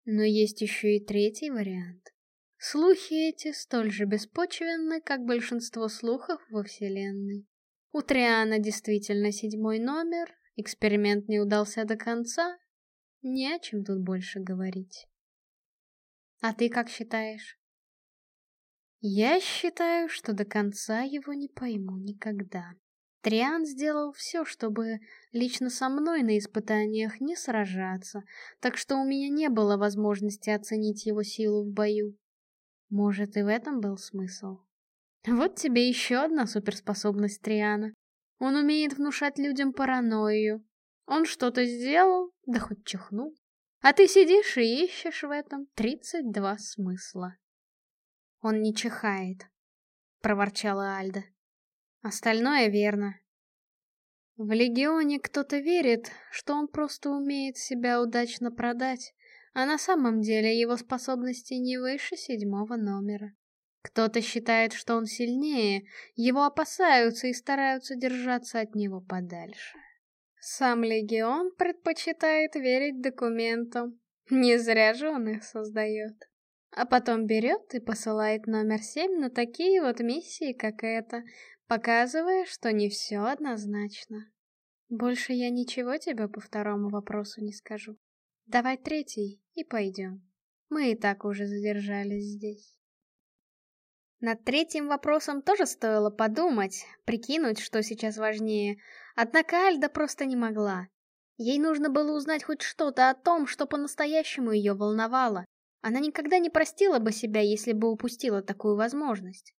Но есть еще и третий вариант. Слухи эти столь же беспочвенны, как большинство слухов во Вселенной. У Триана действительно седьмой номер, эксперимент не удался до конца, не о чем тут больше говорить. А ты как считаешь? Я считаю, что до конца его не пойму никогда. Триан сделал все, чтобы лично со мной на испытаниях не сражаться, так что у меня не было возможности оценить его силу в бою. Может, и в этом был смысл. Вот тебе еще одна суперспособность Триана. Он умеет внушать людям паранойю. Он что-то сделал, да хоть чихнул. А ты сидишь и ищешь в этом тридцать два смысла. Он не чихает, проворчала Альда. Остальное верно. В Легионе кто-то верит, что он просто умеет себя удачно продать, а на самом деле его способности не выше седьмого номера. Кто-то считает, что он сильнее, его опасаются и стараются держаться от него подальше. Сам Легион предпочитает верить документам. Не зря же он их создает. А потом берет и посылает номер семь на такие вот миссии, как эта, показывая, что не все однозначно. Больше я ничего тебе по второму вопросу не скажу. Давай третий и пойдем. Мы и так уже задержались здесь. Над третьим вопросом тоже стоило подумать, прикинуть, что сейчас важнее. Однако Альда просто не могла. Ей нужно было узнать хоть что-то о том, что по-настоящему ее волновало. Она никогда не простила бы себя, если бы упустила такую возможность.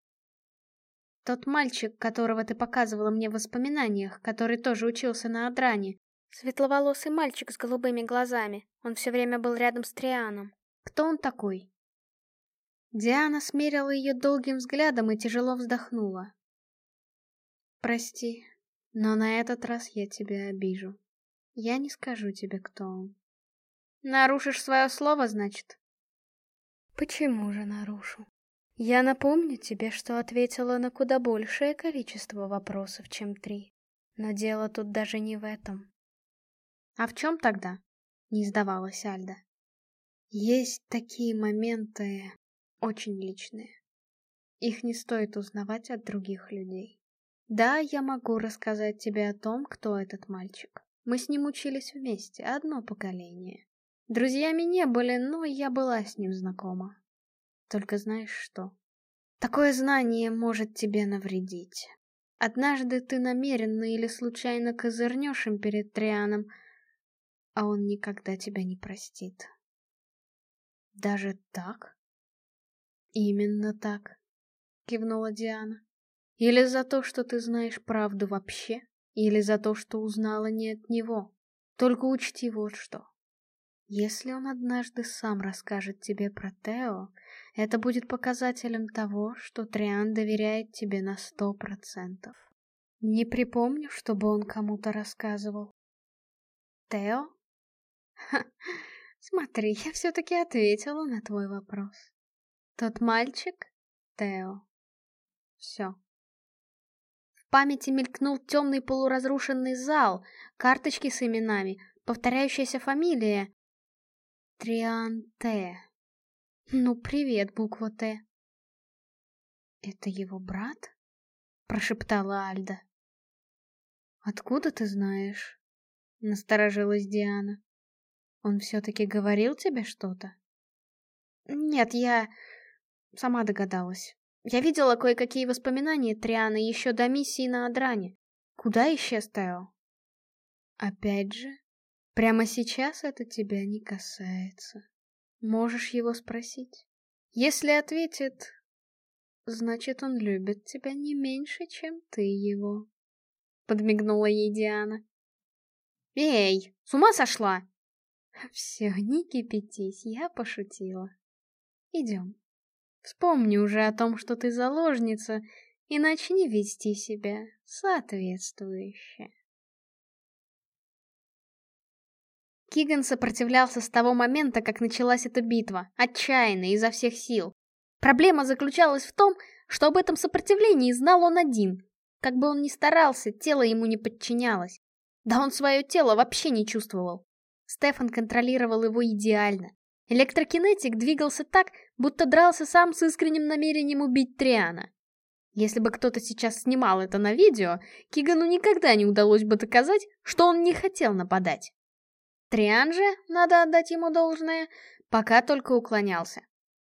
Тот мальчик, которого ты показывала мне в воспоминаниях, который тоже учился на Адране. Светловолосый мальчик с голубыми глазами. Он все время был рядом с Трианом. Кто он такой? Диана смерила ее долгим взглядом и тяжело вздохнула. «Прости, но на этот раз я тебя обижу. Я не скажу тебе, кто он». «Нарушишь свое слово, значит?» «Почему же нарушу? Я напомню тебе, что ответила на куда большее количество вопросов, чем три. Но дело тут даже не в этом». «А в чем тогда?» — не сдавалась Альда. «Есть такие моменты, очень личные. Их не стоит узнавать от других людей. Да, я могу рассказать тебе о том, кто этот мальчик. Мы с ним учились вместе, одно поколение. Друзьями не были, но я была с ним знакома. Только знаешь что? Такое знание может тебе навредить. Однажды ты намеренно или случайно козырнешь им перед Трианом, а он никогда тебя не простит. Даже так? «Именно так», — кивнула Диана. «Или за то, что ты знаешь правду вообще, или за то, что узнала не от него. Только учти вот что. Если он однажды сам расскажет тебе про Тео, это будет показателем того, что Триан доверяет тебе на сто процентов. Не припомню, чтобы он кому-то рассказывал. Тео? Ха, смотри, я все-таки ответила на твой вопрос. Тот мальчик — Тео. Все. В памяти мелькнул темный полуразрушенный зал, карточки с именами, повторяющаяся фамилия. Триан Т. Ну, привет, буква Т. «Это его брат?» — прошептала Альда. «Откуда ты знаешь?» — насторожилась Диана. «Он все-таки говорил тебе что-то?» «Нет, я... Сама догадалась. Я видела кое-какие воспоминания Трианы еще до миссии на Адране. Куда исчез Тео? Опять же, прямо сейчас это тебя не касается. Можешь его спросить. Если ответит, значит, он любит тебя не меньше, чем ты его. Подмигнула ей Диана. Эй, с ума сошла? *laughs* Все, не кипятись, я пошутила. Идем. Вспомни уже о том, что ты заложница, и начни вести себя соответствующе. Киган сопротивлялся с того момента, как началась эта битва, отчаянно, изо всех сил. Проблема заключалась в том, что об этом сопротивлении знал он один. Как бы он ни старался, тело ему не подчинялось. Да он свое тело вообще не чувствовал. Стефан контролировал его идеально. Электрокинетик двигался так, будто дрался сам с искренним намерением убить Триана. Если бы кто-то сейчас снимал это на видео, Кигану никогда не удалось бы доказать, что он не хотел нападать. Триан же, надо отдать ему должное, пока только уклонялся.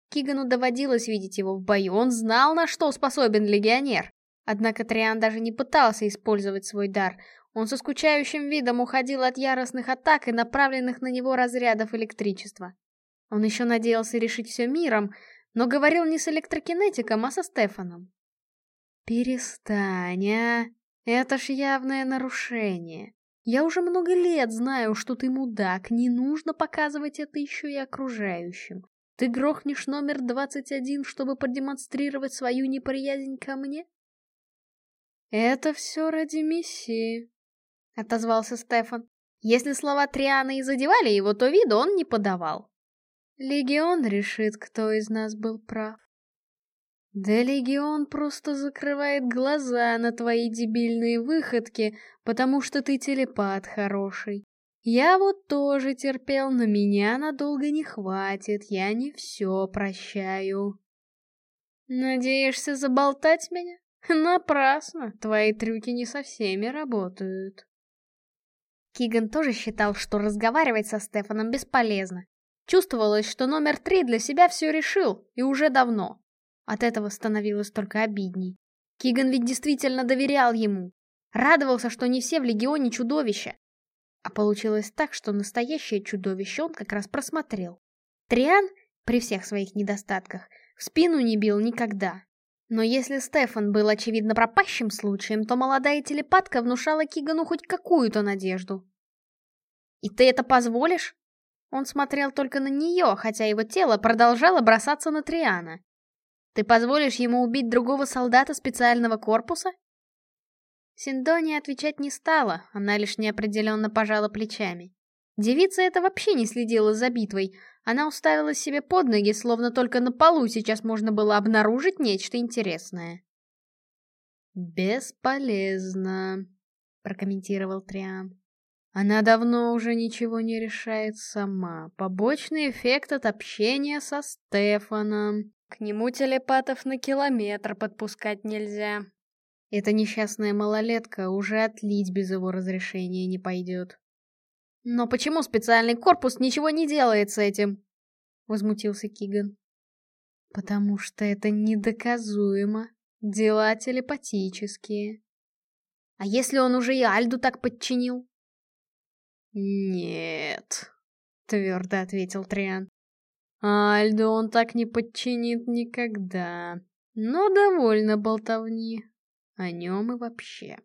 Кигану доводилось видеть его в бою, он знал, на что способен легионер. Однако Триан даже не пытался использовать свой дар, он со скучающим видом уходил от яростных атак и направленных на него разрядов электричества. Он еще надеялся решить все миром, но говорил не с электрокинетиком, а со Стефаном. «Перестань, а! Это ж явное нарушение. Я уже много лет знаю, что ты мудак, не нужно показывать это еще и окружающим. Ты грохнешь номер 21, чтобы продемонстрировать свою неприязнь ко мне?» «Это все ради миссии», — отозвался Стефан. Если слова Трианы и задевали его, то виду он не подавал. Легион решит, кто из нас был прав. Да Легион просто закрывает глаза на твои дебильные выходки, потому что ты телепат хороший. Я вот тоже терпел, но меня надолго не хватит, я не все прощаю. Надеешься заболтать меня? Напрасно, твои трюки не со всеми работают. Киган тоже считал, что разговаривать со Стефаном бесполезно. Чувствовалось, что номер три для себя все решил, и уже давно. От этого становилось только обидней. Киган ведь действительно доверял ему. Радовался, что не все в Легионе чудовища. А получилось так, что настоящее чудовище он как раз просмотрел. Триан, при всех своих недостатках, в спину не бил никогда. Но если Стефан был очевидно пропащим случаем, то молодая телепатка внушала Кигану хоть какую-то надежду. «И ты это позволишь?» Он смотрел только на нее, хотя его тело продолжало бросаться на Триана. «Ты позволишь ему убить другого солдата специального корпуса?» Синдония отвечать не стала, она лишь неопределенно пожала плечами. Девица это вообще не следила за битвой, она уставилась себе под ноги, словно только на полу сейчас можно было обнаружить нечто интересное. «Бесполезно», — прокомментировал Триан. Она давно уже ничего не решает сама. Побочный эффект от общения со Стефаном. К нему телепатов на километр подпускать нельзя. Эта несчастная малолетка уже отлить без его разрешения не пойдет. «Но почему специальный корпус ничего не делает с этим?» — возмутился Киган. «Потому что это недоказуемо. Дела телепатические». «А если он уже и Альду так подчинил?» «Нет», — твердо ответил Триан. «Альду он так не подчинит никогда. Но довольно болтовни. О нем и вообще.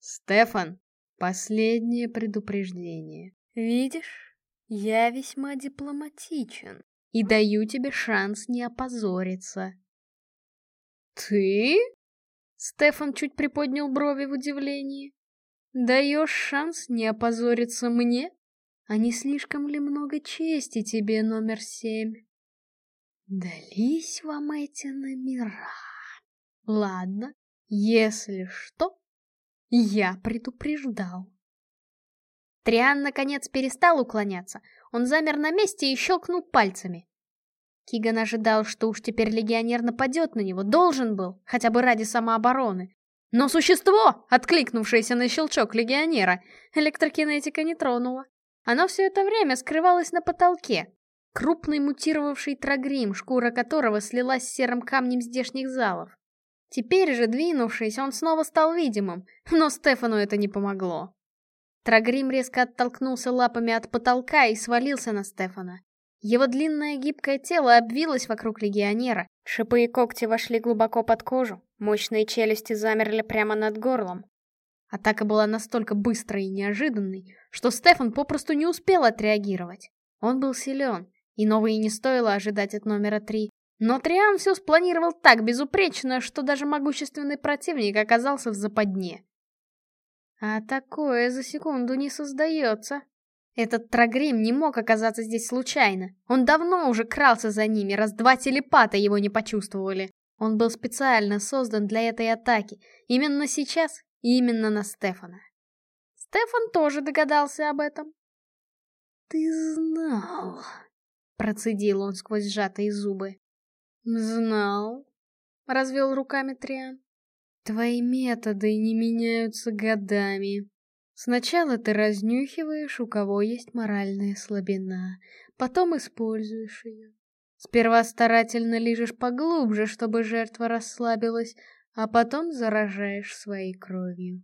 Стефан, последнее предупреждение. Видишь, я весьма дипломатичен и даю тебе шанс не опозориться». «Ты?» Стефан чуть приподнял брови в удивлении. Даешь шанс не опозориться мне? А не слишком ли много чести тебе, номер семь? Дались вам эти номера. Ладно, если что, я предупреждал. Триан, наконец, перестал уклоняться. Он замер на месте и щелкнул пальцами. Киган ожидал, что уж теперь легионер нападет на него, должен был, хотя бы ради самообороны. Но существо, откликнувшееся на щелчок легионера, электрокинетика не тронула. Оно все это время скрывалось на потолке. Крупный мутировавший трагрим, шкура которого слилась с серым камнем здешних залов. Теперь же, двинувшись, он снова стал видимым, но Стефану это не помогло. Трагрим резко оттолкнулся лапами от потолка и свалился на Стефана. Его длинное гибкое тело обвилось вокруг легионера, шипы и когти вошли глубоко под кожу, мощные челюсти замерли прямо над горлом. Атака была настолько быстрой и неожиданной, что Стефан попросту не успел отреагировать. Он был силен, и не стоило ожидать от номера три. Но Триан все спланировал так безупречно, что даже могущественный противник оказался в западне. А такое за секунду не создается. Этот Трагрим не мог оказаться здесь случайно. Он давно уже крался за ними, раз два телепата его не почувствовали. Он был специально создан для этой атаки. Именно сейчас и именно на Стефана. Стефан тоже догадался об этом. «Ты знал», Процедил он сквозь сжатые зубы. «Знал», — развел руками Триан. «Твои методы не меняются годами. Сначала ты разнюхиваешь, у кого есть моральная слабина, потом используешь ее. Сперва старательно лижешь поглубже, чтобы жертва расслабилась, а потом заражаешь своей кровью.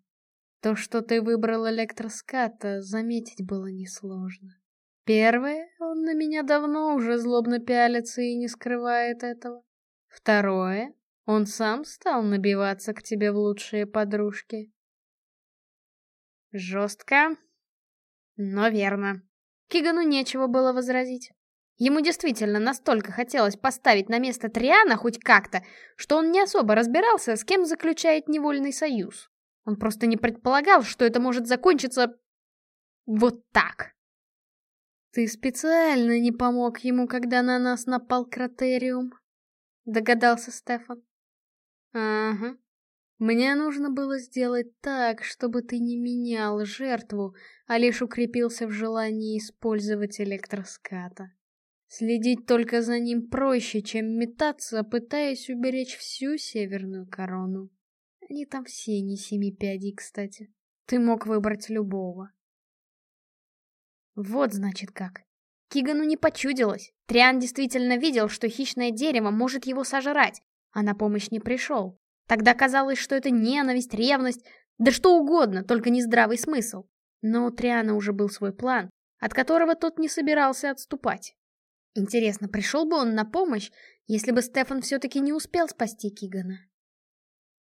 То, что ты выбрал электроската, заметить было несложно. Первое, он на меня давно уже злобно пялится и не скрывает этого. Второе, он сам стал набиваться к тебе в лучшие подружки. Жестко, но верно. Кигану нечего было возразить. Ему действительно настолько хотелось поставить на место Триана хоть как-то, что он не особо разбирался, с кем заключает невольный союз. Он просто не предполагал, что это может закончиться вот так. «Ты специально не помог ему, когда на нас напал Кратериум», — догадался Стефан. «Ага. Мне нужно было сделать так, чтобы ты не менял жертву, а лишь укрепился в желании использовать электроската. Следить только за ним проще, чем метаться, пытаясь уберечь всю Северную Корону. Они там все не семи пядей, кстати. Ты мог выбрать любого. Вот значит как. Кигану не почудилось. Триан действительно видел, что хищное дерево может его сожрать, а на помощь не пришел. Тогда казалось, что это ненависть, ревность, да что угодно, только не здравый смысл. Но у Триана уже был свой план, от которого тот не собирался отступать. Интересно, пришел бы он на помощь, если бы Стефан все-таки не успел спасти Кигана?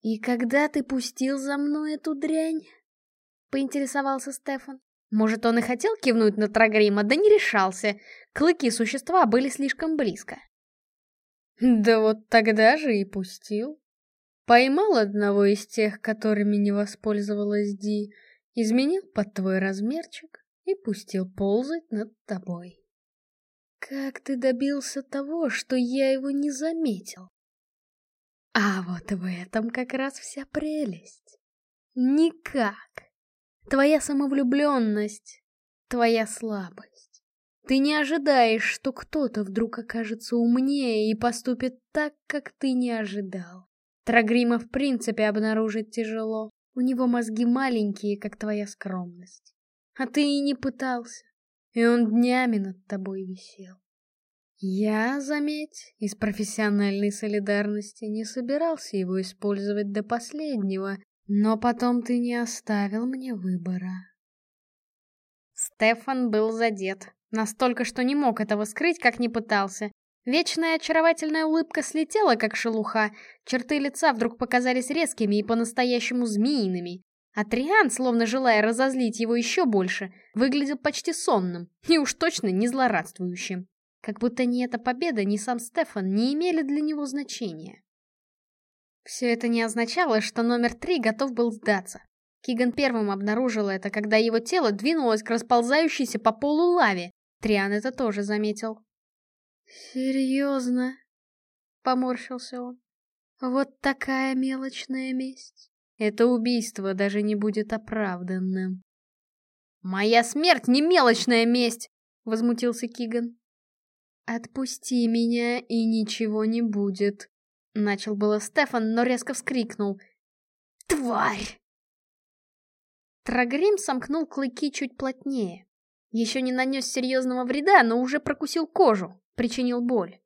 «И когда ты пустил за мной эту дрянь?» — поинтересовался Стефан. Может, он и хотел кивнуть на Трагрима, да не решался. Клыки существа были слишком близко. Да вот тогда же и пустил. Поймал одного из тех, которыми не воспользовалась Ди, изменил под твой размерчик и пустил ползать над тобой. Как ты добился того, что я его не заметил? А вот в этом как раз вся прелесть. Никак. Твоя самовлюбленность, твоя слабость. Ты не ожидаешь, что кто-то вдруг окажется умнее и поступит так, как ты не ожидал. Трагрима в принципе обнаружить тяжело. У него мозги маленькие, как твоя скромность. А ты и не пытался. И он днями над тобой висел. Я, заметь, из профессиональной солидарности не собирался его использовать до последнего, но потом ты не оставил мне выбора. Стефан был задет. Настолько, что не мог этого скрыть, как не пытался. Вечная очаровательная улыбка слетела, как шелуха. Черты лица вдруг показались резкими и по-настоящему змеиными. А Триан, словно желая разозлить его еще больше, выглядел почти сонным и уж точно не злорадствующим. Как будто ни эта победа, ни сам Стефан не имели для него значения. Все это не означало, что номер три готов был сдаться. Киган первым обнаружил это, когда его тело двинулось к расползающейся по полу лаве. Триан это тоже заметил. «Серьезно?» — поморщился он. «Вот такая мелочная месть. Это убийство даже не будет оправданным». «Моя смерть не мелочная месть!» — возмутился Киган. «Отпусти меня, и ничего не будет», Начал было Стефан, но резко вскрикнул. «Тварь!» Трагрим сомкнул клыки чуть плотнее. Еще не нанес серьезного вреда, но уже прокусил кожу, причинил боль.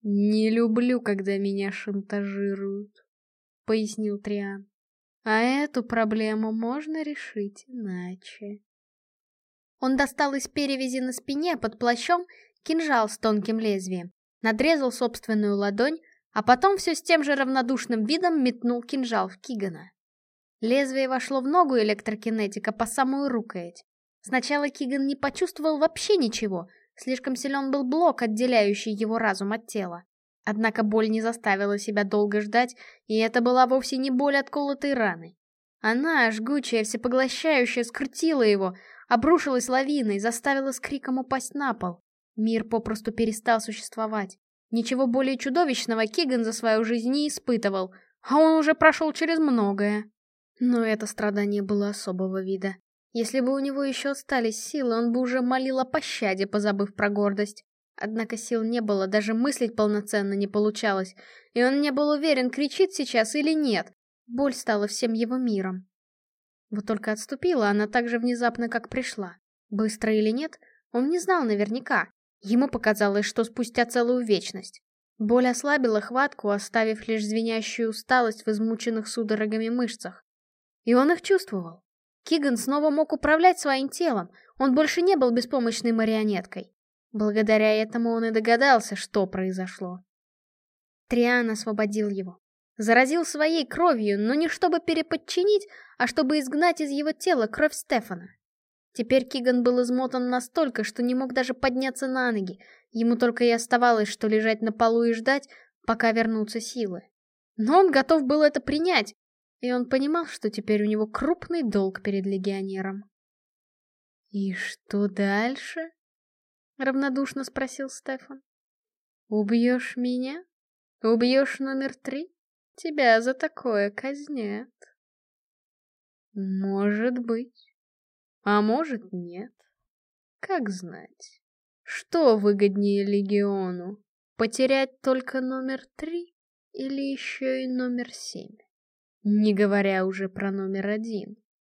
«Не люблю, когда меня шантажируют», — пояснил Триан. «А эту проблему можно решить иначе». Он достал из перевязи на спине под плащом кинжал с тонким лезвием, надрезал собственную ладонь, а потом все с тем же равнодушным видом метнул кинжал в Кигана. Лезвие вошло в ногу электрокинетика по самую рукоять. Сначала Киган не почувствовал вообще ничего, слишком силен был блок, отделяющий его разум от тела. Однако боль не заставила себя долго ждать, и это была вовсе не боль от колотой раны. Она, жгучая, всепоглощающая, скрутила его, обрушилась лавиной, заставила с криком упасть на пол. Мир попросту перестал существовать. Ничего более чудовищного Киган за свою жизнь не испытывал, а он уже прошел через многое. Но это страдание было особого вида. Если бы у него еще остались силы, он бы уже молил о пощаде, позабыв про гордость. Однако сил не было, даже мыслить полноценно не получалось, и он не был уверен, кричит сейчас или нет. Боль стала всем его миром. Вот только отступила она так же внезапно, как пришла. Быстро или нет, он не знал наверняка. Ему показалось, что спустя целую вечность. Боль ослабила хватку, оставив лишь звенящую усталость в измученных судорогами мышцах. И он их чувствовал. Киган снова мог управлять своим телом, он больше не был беспомощной марионеткой. Благодаря этому он и догадался, что произошло. Триан освободил его. Заразил своей кровью, но не чтобы переподчинить, а чтобы изгнать из его тела кровь Стефана. Теперь Киган был измотан настолько, что не мог даже подняться на ноги. Ему только и оставалось, что лежать на полу и ждать, пока вернутся силы. Но он готов был это принять, и он понимал, что теперь у него крупный долг перед легионером. «И что дальше?» — равнодушно спросил Стефан. «Убьешь меня? Убьешь номер три? Тебя за такое казнят». «Может быть. А может, нет. Как знать. Что выгоднее Легиону? Потерять только номер три или еще и номер семь?» Не говоря уже про номер один.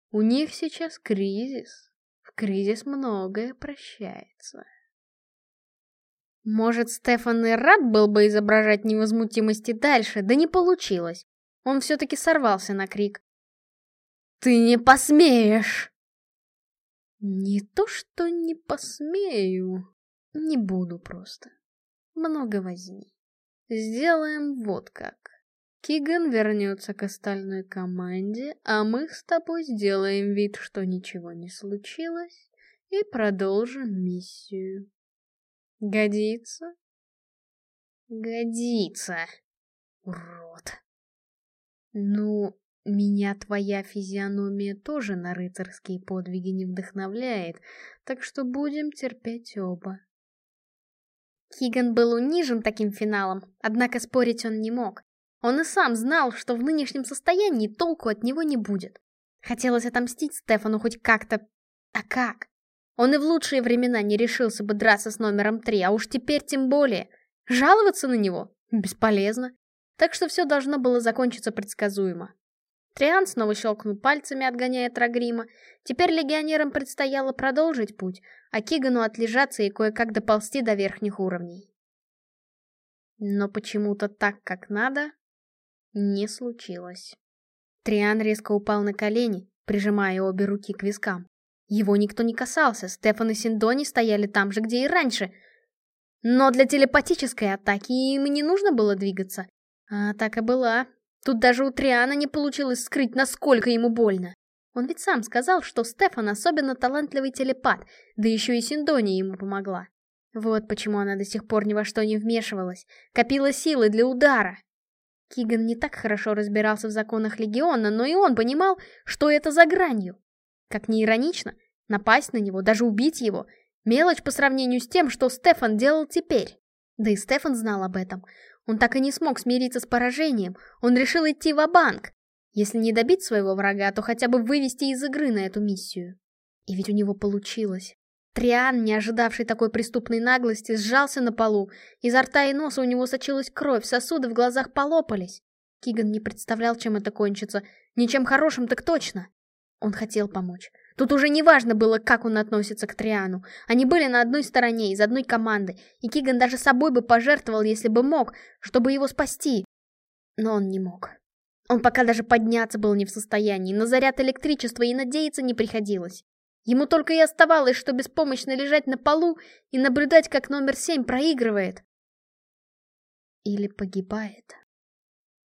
У них сейчас кризис. В кризис многое прощается. Может, Стефан и рад был бы изображать невозмутимость и дальше, да не получилось. Он все-таки сорвался на крик. «Ты не посмеешь!» «Не то, что не посмею. Не буду просто. Много возни. Сделаем вот как. Киган вернется к остальной команде, а мы с тобой сделаем вид, что ничего не случилось, и продолжим миссию. Годится? Годится. Урод. Ну, меня твоя физиономия тоже на рыцарские подвиги не вдохновляет, так что будем терпеть оба. Киган был унижен таким финалом, однако спорить он не мог. Он и сам знал, что в нынешнем состоянии толку от него не будет. Хотелось отомстить Стефану хоть как-то... А как? Он и в лучшие времена не решился бы драться с номером три, а уж теперь тем более. Жаловаться на него? Бесполезно. Так что все должно было закончиться предсказуемо. Триан снова щелкнул пальцами, отгоняя Трагрима. Теперь легионерам предстояло продолжить путь, а Кигану отлежаться и кое-как доползти до верхних уровней. Но почему-то так, как надо, не случилось. Триан резко упал на колени, прижимая обе руки к вискам. Его никто не касался, Стефан и Синдони стояли там же, где и раньше. Но для телепатической атаки им не нужно было двигаться. А атака была. Тут даже у Триана не получилось скрыть, насколько ему больно. Он ведь сам сказал, что Стефан особенно талантливый телепат, да еще и Синдони ему помогла. Вот почему она до сих пор ни во что не вмешивалась, копила силы для удара. Киган не так хорошо разбирался в законах Легиона, но и он понимал, что это за гранью. Как ни иронично, напасть на него, даже убить его — мелочь по сравнению с тем, что Стефан делал теперь. Да и Стефан знал об этом. Он так и не смог смириться с поражением, он решил идти в банк Если не добить своего врага, то хотя бы вывести из игры на эту миссию. И ведь у него получилось. Триан, не ожидавший такой преступной наглости, сжался на полу. Изо рта и носа у него сочилась кровь, сосуды в глазах полопались. Киган не представлял, чем это кончится. Ничем хорошим так точно. Он хотел помочь. Тут уже не важно было, как он относится к Триану. Они были на одной стороне, из одной команды, и Киган даже собой бы пожертвовал, если бы мог, чтобы его спасти. Но он не мог. Он пока даже подняться был не в состоянии, на заряд электричества и надеяться не приходилось. Ему только и оставалось, что беспомощно лежать на полу и наблюдать, как номер семь проигрывает. Или погибает.